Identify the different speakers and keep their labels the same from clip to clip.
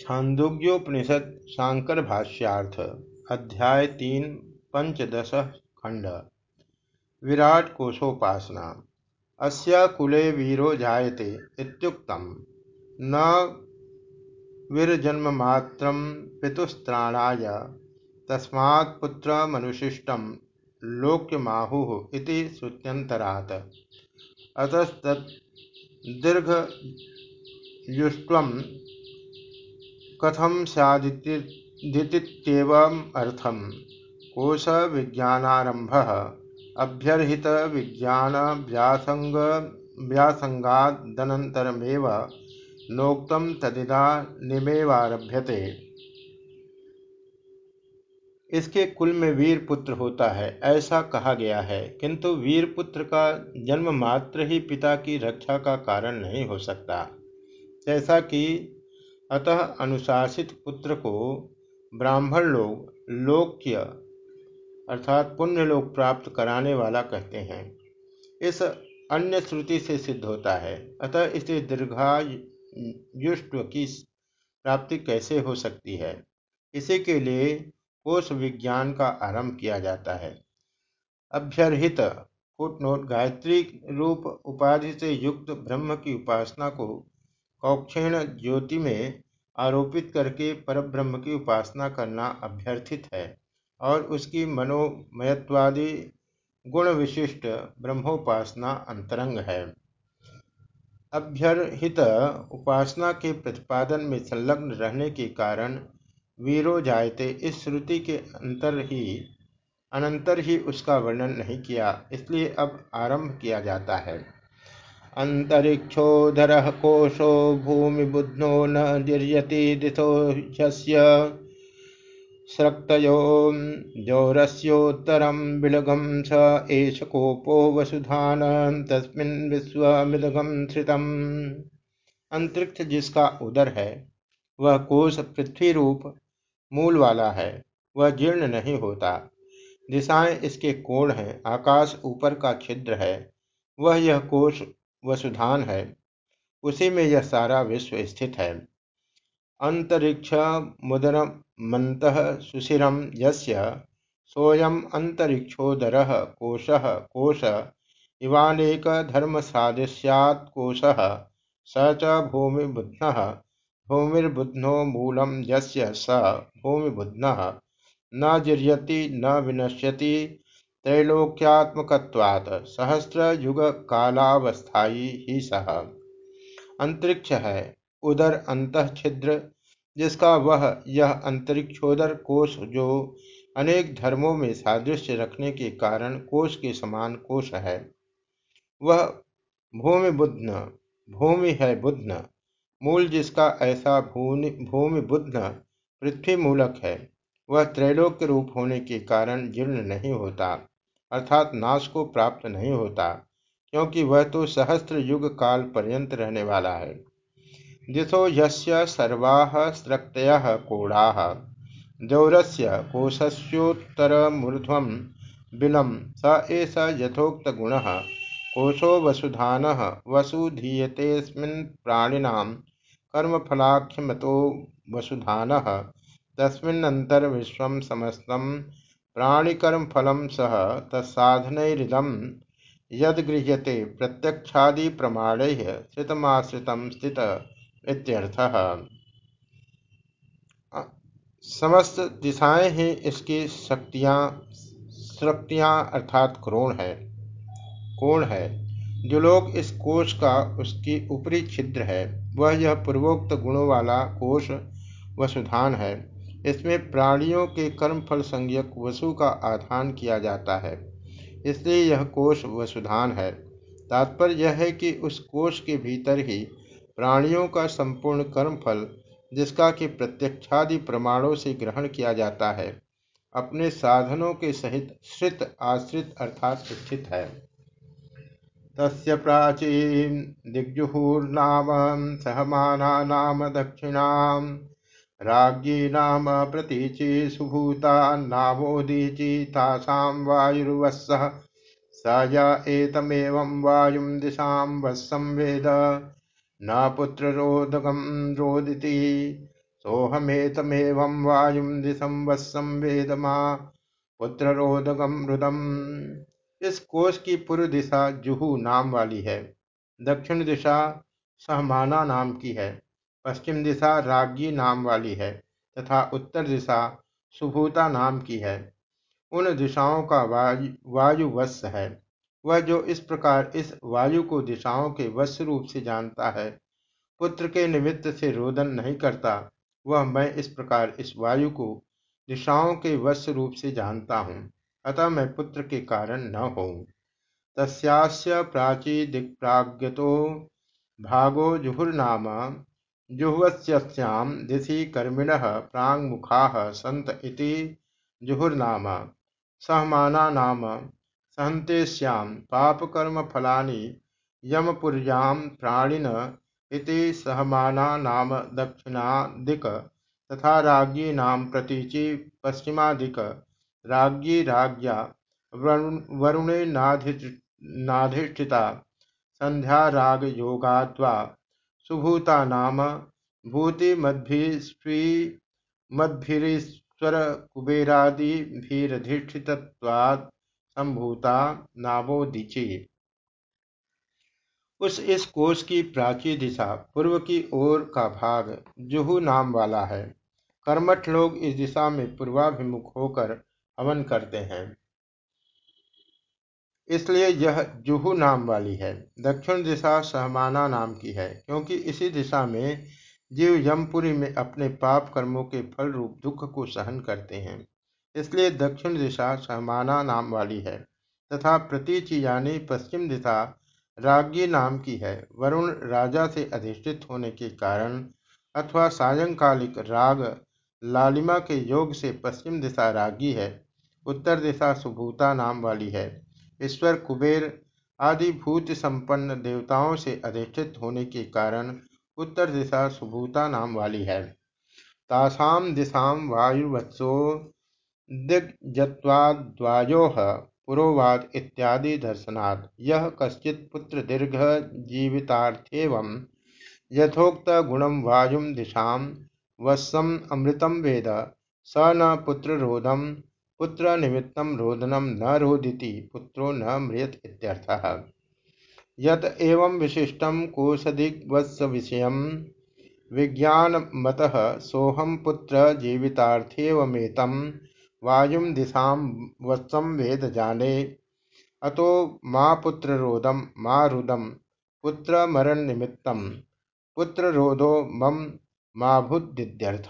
Speaker 1: छांदोग्योपनिषद शांकर भाष्यार्थ, अध्याय तीन, पंचदश खंड। विराट कोशोपासना। अस्य कुले वीरो जायते इत्युक्तम। न वीरजन्ममात्रं पितुस्त्राणाय, तस्मात् पुत्रमनुशिष्टं लोक्यमाहुः इति श्रुत्यन्तरात्। अतस्तत् दीर्घयुष्ट्वं कथम सैदित्येवमर्थम कोश विज्ञानारंभ अभ्यर्हित विज्ञान व्यासंगादनंतरमेव नोक्तम तदिदा निमेवारभ्यते। इसके कुल में वीर पुत्र होता है, ऐसा कहा गया है। किंतु वीर पुत्र का जन्म मात्र ही पिता की रक्षा का कारण नहीं हो सकता। जैसा कि अतः अनुशासित पुत्र को ब्राह्मण लोग लोक्य अर्थात पुण्य लोक प्राप्त कराने वाला कहते हैं। इस अन्य श्रुति से सिद्ध होता है। अतः इसे दीर्घायुष्ट की प्राप्ति कैसे हो सकती है? इसी के लिए कोष विज्ञान का आरंभ किया जाता है। अभ्यर्हित फुटनोट गायत्री रूप उपाधि से युक्त ब्रह्म की उपासना को कौक्षेण ज्योति में आरोपित करके परब्रह्म की उपासना करना अभ्यर्थित है और उसकी मनोमयत्वादि गुण विशिष्ट ब्रह्मोपासना अंतरंग है। अभ्यर्हित उपासना के प्रतिपादन में संलग्न रहने के कारण वीरो जायते इस श्रुति के अंतर ही, अनंतर ही उसका वर्णन नहीं किया, इसलिए अब आरंभ किया जाता है। अंतरिक्षोधर कोशो भूमिबुध्नो न निर्यति दिशो ह्यस्य। स्रक्तयो जौरस्योत्तरं स एष कोपो वसुधान, तस्मिन् श्रितम् अंतरिक्ष जिसका उदर है, वह कोश पृथ्वी रूप मूल वाला है, वह जीर्ण नहीं होता। दिशाएँ इसके कोण हैं, आकाश ऊपर का छिद्र है, वह यह कोश वसुधान है। उसी में यह सारा विश्व स्थित है। अंतरिक्ष मुदर मंत सुशिरम यस्य सोयम अंतरिक्षोदर कोश कोश इवानेक धर्म सादृश्यात् कोश स च भूमिबुध्न भूमिर्बुध्नो मूलम यस्य स भूमिबुध्न। न जिर्यति न विनश्यति त्रैलोक्यात्मकवात् सहस्र युग कालावस्थाई ही सह अंतरिक्ष है उदर अंत छिद्र जिसका वह यह अंतरिक्षोदर कोश जो अनेक धर्मों में सादृश्य रखने के कारण कोश के समान कोश है, वह भूमि बुध्न भूमि है बुध्न मूल जिसका ऐसा भूमि बुध्न पृथ्वी मूलक है, वह त्रैलोक्य रूप होने के कारण जीर्ण नहीं होता। अर्थात नाश को प्राप्त नहीं होता, क्योंकि वह तो सहस्त्र युग काल पर्यंत रहने वाला है। दिशो यस्य सर्वाः स्रक्तयः कोणाः दौरस्य कोशस्योत्तरमूर्ध्वं बिलं स एष यथोक्तगुणः। कोशो वसुधानः वसुधीयतेऽस्मिन् प्राणिनां कर्मफलाख्यमतो वसुधानः। तस्मिन्नन्तर्विश्वं समस्तं प्राणिकर्म फलम सह तत्साधनरिदम। यद गृह्यते प्रत्यक्षादि प्रमाण श्रितमाश्रित स्थित इत्यर्थः। समस्त दिशाएँ ही इसकी शक्तियाँ शक्तियाँ अर्थात क्रोण है, कोण है। जो लोग इस कोष का उसकी ऊपरी छिद्र है, वह यह पूर्वोक्त गुणों वाला कोष वसुधान है। इसमें प्राणियों के कर्मफल संज्ञक वसु का आधान किया जाता है। इसलिए यह कोष वसुधान है। तात्पर्य यह है कि उस कोष के भीतर ही प्राणियों का संपूर्ण कर्मफल, जिसका कि प्रत्यक्षादि प्रमाणों से ग्रहण किया जाता है, अपने साधनों के सहित श्रित आश्रित अर्थात स्थित है। तस्य प्राचीन दिग्जुहुर्नाम सहमाना नाम दक्षिणाम राज्ञी नाम प्रतीचि सुभूता नामोदीचि तासां वायुर्वस्सः स य वायुं दिशां वस्सं वेद। न पुत्ररोदगं रोदिति। सोहमेतमेवं वायुं दिशं वत्सं वेद मा। पुत्र रोदगम रुदम। इस कोष की पूर्व दिशा जुहू नाम वाली है। दक्षिण दिशा सहमाना नाम की है। पश्चिम दिशा रागी नाम वाली है तथा उत्तर दिशा सुभूता नाम की है। उन दिशाओं का वायु वायु वश है। वह जो इस प्रकार इस वायु को दिशाओं के वश रूप से जानता है, पुत्र के निमित्त से रोदन नहीं करता, वह मैं इस प्रकार इस वायु को दिशाओं के वश रूप से जानता हूँ, अतः मैं पुत्र के कारण न हो तस्यास्य प्राची दिक्प्राज्ञतो भागो जुहुर्नाम जुह्वस्यां दिशि कर्मिणः प्राङ्मुखाः सन्त इति जुहुर्नाम। सहमाना नाम। सहन्तेष्यां पापकर्मफलानि यमपुर्यां प्राणिन इति सहमाना नाम दक्षिणादिक तथा राज्ञी नाम प्रतीचि पश्चिमादिक। राज्ञी राज्ञा वरुणेनाधिष्ठिता संध्या राग योगाद्वा सुभूता नाम भूतिमद्भिस्वी मद्भिरीश्वर कुबेरादिभिरधिष्ठितत्वात् संभूता नामोदिची उस इस कोष की प्राची दिशा, पूर्व की ओर का भाग, जुहू नाम वाला है। कर्मठ लोग इस दिशा में पूर्वाभिमुख होकर हवन करते हैं। इसलिए यह जुहू नाम वाली है। दक्षिण दिशा सहमाना नाम की है, क्योंकि इसी दिशा में जीव यमपुरी में अपने पाप कर्मों के फल रूप दुख को सहन करते हैं। इसलिए दक्षिण दिशा सहमाना नाम वाली है, तथा प्रतीचि यानी पश्चिम दिशा राज्ञी नाम की है। वरुण राजा से अधिष्ठित होने के कारण अथवा सायंकालिक राग लालिमा के योग से पश्चिम दिशा रागी है, उत्तर दिशा सुभूता नाम वाली है। ईश्वर, कुबेर आदि भूत संपन्न देवताओं से अधिष्ठित होने के कारण उत्तर दिशा सुभूता नाम वाली है। तासाम दिशाम वायुवत्सो दिग्जत्वाद्वायो पुरोवाद इत्यादि दर्शनात्। यह कश्चित पुत्र दीर्घ जीवितार्थेवं यथोक्त गुणम वायुम दिशा वत्सम अमृतम वेद। स न पुत्र पुत्र निमित्तम रोदनम न रोदिति, पुत्रो न मृत इत्यर्थः। यत एवं विशिष्टम कोशदिग्वत्स विषय, विज्ञानमतः सोहम पुत्र जीवितार्थेवमेतम वायुम दिशा वत्सम वेद जाने। अतो माँ पुत्र रोदम माँ रुदम पुत्र मरण निमित्तम पुत्र रोदो मम माभुद्यर्थ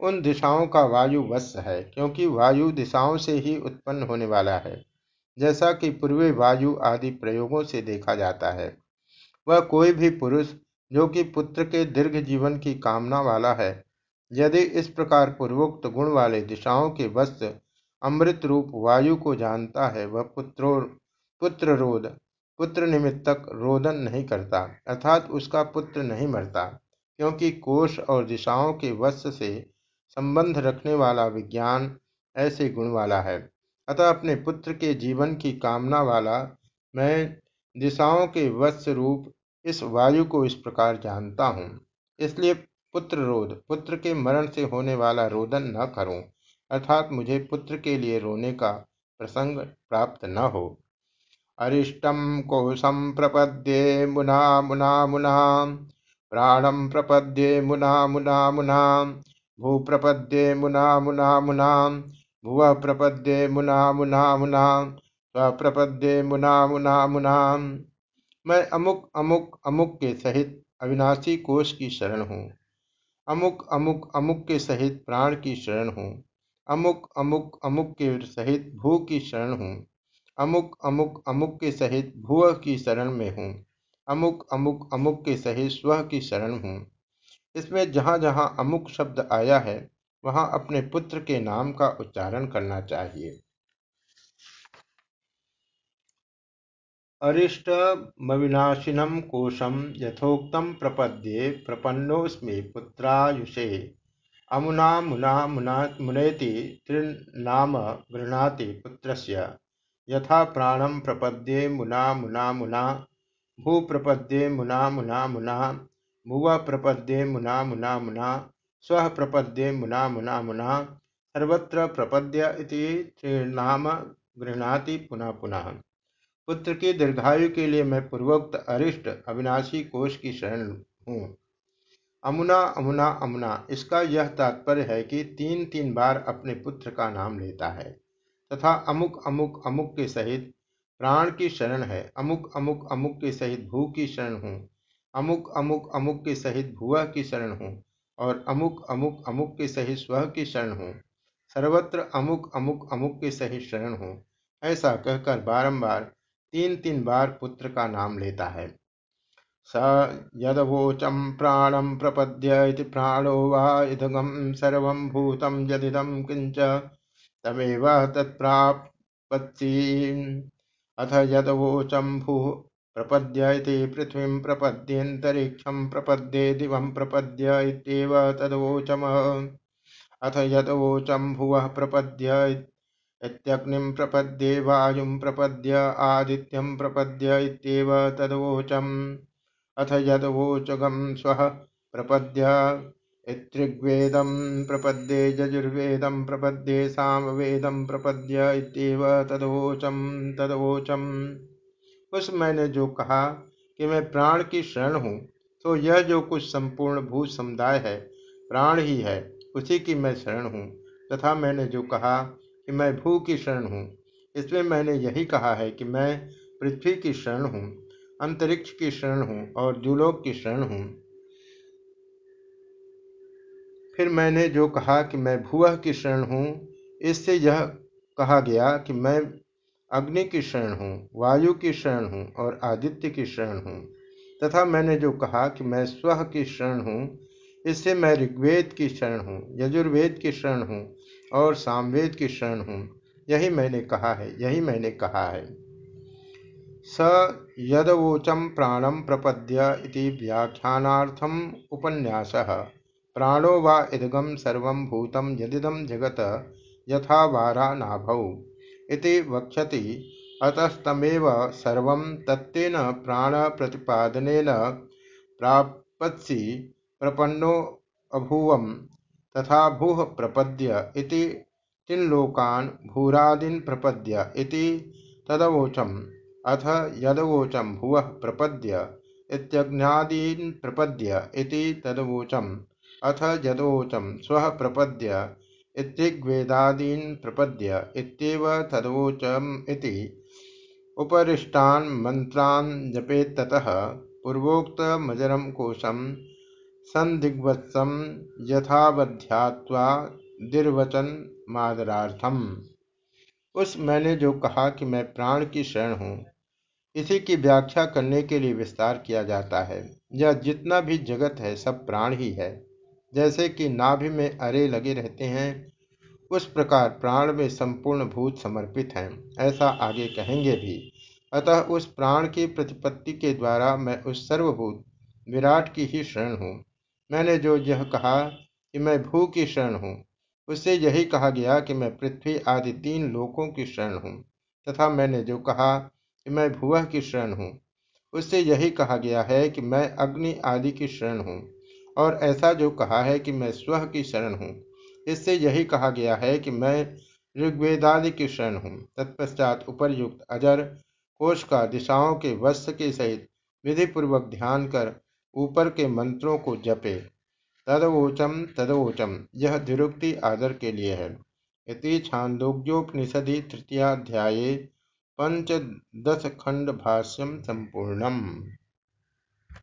Speaker 1: उन दिशाओं का वायु वत्स है, क्योंकि वायु दिशाओं से ही उत्पन्न होने वाला है, जैसा कि पूर्वी वायु आदि प्रयोगों से देखा जाता है। वह कोई भी पुरुष, जो कि पुत्र के दीर्घ जीवन की कामना वाला है, यदि इस प्रकार पूर्वोक्त गुण वाले दिशाओं के वस्त्र अमृत रूप वायु को जानता है, वह पुत्रो पुत्र रोध पुत्र निमित्तक रोदन नहीं करता, अर्थात उसका पुत्र नहीं मरता, क्योंकि कोष और दिशाओं के वस्त्र से संबंध रखने वाला विज्ञान ऐसे गुण वाला है। अतः अपने पुत्र के जीवन की कामना वाला मैं दिशाओं के वत्स रूप इस वायु को इस प्रकार जानता हूँ। इसलिए पुत्र रोध, पुत्र के मरण से होने वाला रोदन न करूँ, अर्थात मुझे पुत्र के लिए रोने का प्रसंग प्राप्त न हो। अरिष्टम कोशम प्रपद्ये मुना मुना मुना प्राणम प्रपद्ये मुना मुना मुना भू प्रपद्ये मुना मुना मुना भुव प्रपद्ये मुना मुना मुना स्वप्रपद्ये मुना मुना मुना मैं अमुक अमुक अमुक के सहित अविनाशी कोष की शरण हूँ। अमुक अमुक अमुक के सहित प्राण की शरण हूँ। अमुक अमुक अमुक के सहित भू की शरण हूँ। अमुक अमुक अमुक के सहित भुव की शरण में हूँ। अमुक अमुक अमुक के सहित स्व की शरण हूँ। इसमें जहाँ जहाँ अमुक शब्द आया है, वहाँ अपने पुत्र के नाम का उच्चारण करना चाहिए। अरिष्ट अरिष्टमविनाशिनम कोशम यथोक्तम प्रपद्ये प्रपन्नोस्मि पुत्रायुषे। अमुना मुना मुना मुनेति त्रिनाम गृह्णाति पुत्रस्य। यथा प्राणम प्रपद्ये मुना मुना मुना भू प्रपद्ये मुना मुना मुना भुव प्रपद्ये मुना मुना मुना, स्व प्रपद्ये मुना मुना मुना, सर्वत्र प्रपद्य इति त्रिनाम गृहणाति पुनः पुनः। पुत्र की दीर्घायु के लिए मैं पूर्वोक्त अरिष्ट अविनाशी कोश की शरण हूँ। अमुना अमुना अमुना, इसका यह तात्पर्य है कि तीन तीन बार अपने पुत्र का नाम लेता है, तथा अमुक अमुक अमुक के सहित प्राण की शरण है, अमुक अमुक अमुक के सहित भू की शरण हूँ। अमुक अमुक अमुक के सहित भुआ की शरण हूँ, और अमुक अमुक अमुक के सहित स्व की शरण हूँ। सर्वत्र अमुक अमुक अमुक के सहित शरण हूँ, ऐसा कहकर बारंबार तीन तीन बार पुत्र का नाम लेता है। स यदवोचम प्राणम प्रपद्य प्राणो वा इदगम सर्वं भूतं यदिदं किंच तमेव तत्प्रापत्ति अथ यदवोचम भू प्रपद्य इति पृथ्वीं प्रपद्येऽन्तरिक्षं प्रपद्ये दिवं प्रपद्य तदवोचम। अथ यदवोचम भुवः प्रपद्य इत्यग्निं प्रपद्ये, वायुं प्रपद्य, आदित्यं प्रपद्य तदवोचम्। अथ यदवोचगं स्वः प्रपद्य इत्ऋग्वेदं प्रपद्ये, यजुर्वेदं प्रपद्ये, सामवेदं प्रपद्य तदवोचम तदवोचम। उस मैंने जो कहा कि मैं प्राण की शरण हूँ तो यह जो कुछ संपूर्ण भू समुदाय है, प्राण ही है, उसी की मैं शरण हूँ। तथा मैंने जो कहा कि मैं भू की शरण हूँ इसमें मैंने यही कहा है कि मैं पृथ्वी की शरण हूँ, अंतरिक्ष की शरण हूँ और दुलोक की शरण हूँ। फिर मैंने जो कहा कि मैं भूह की शरण हूँ, इससे यह कहा गया कि मैं अग्नि की शरण हूँ, वायु की शरण हूँ और आदित्य की शरण हूँ। तथा मैंने जो कहा कि मैं स्व की शरण हूँ, इससे मैं ऋग्वेद की शरण हूँ, यजुर्वेद की शरण हूँ और सामवेद की शरण हूँ। यही मैंने कहा है, यही मैंने कहा है। स यदवोचम प्राणम प्रपद्य इति व्याख्यानार्थम उपन्यासः। प्राणो वा इदगम सर्व भूतम यदिदम जगत यथा वारा नाभौ। इति वक्षति। अतस्तमेव सर्व तत्तेन प्राण प्रतिपादनेन प्रापत्सि प्रपन्नो अभूवम, तथा भूः प्रपद्य इति तिन्लोकान् भूरादीन् प्रपद्य इति तदवोचम। अथ यदवोचम भुवः प्रपद्य इत्यग्नादीन् प्रपद्य इति तदवोचम। अथ यदवोचम स्वः प्रपद्य इत्युग्वेदादीन् प्रपद्य इत्येव तदवोचम इति। उपरिष्टान् मन्त्रान् जपेत्ततः पूर्वोक्तमजरं कोशं संदिग्वत्सम यथावध्यात्वा दिर्वचन मादरार्थम उस मैंने जो कहा कि मैं प्राण की शरण हूँ, इसी की व्याख्या करने के लिए विस्तार किया जाता है। यह जितना भी जगत है, सब प्राण ही है। जैसे कि नाभि में अरे लगे रहते हैं, उस प्रकार प्राण में संपूर्ण भूत समर्पित हैं, ऐसा आगे कहेंगे भी। अतः उस प्राण की प्रतिपत्ति के द्वारा मैं उस सर्वभूत, विराट की ही शरण हूँ। मैंने जो यह कहा कि मैं भू की शरण हूँ, उससे यही कहा गया कि मैं पृथ्वी आदि तीन लोकों की शरण हूँ, तथा मैंने जो कहा कि मैं भुवह की शरण हूँ, उससे यही कहा गया है कि मैं अग्नि आदि की शरण हूँ। और ऐसा जो कहा है कि मैं स्व की शरण हूँ, इससे यही कहा गया है कि मैं ऋग्वेदादि की शरण हूँ। तत्पश्चात उपरयुक्त अजर कोश का दिशाओं के वस्त्र के सहित विधि पूर्वक ध्यान कर ऊपर के मंत्रों को जपे। तदवोचम तदवोचम, यह द्विरुक्ति आदर के लिए है। इति छांदोग्योपनिषदि तृतीयाध्याये पंचदश खंड भाष्यम संपूर्णम।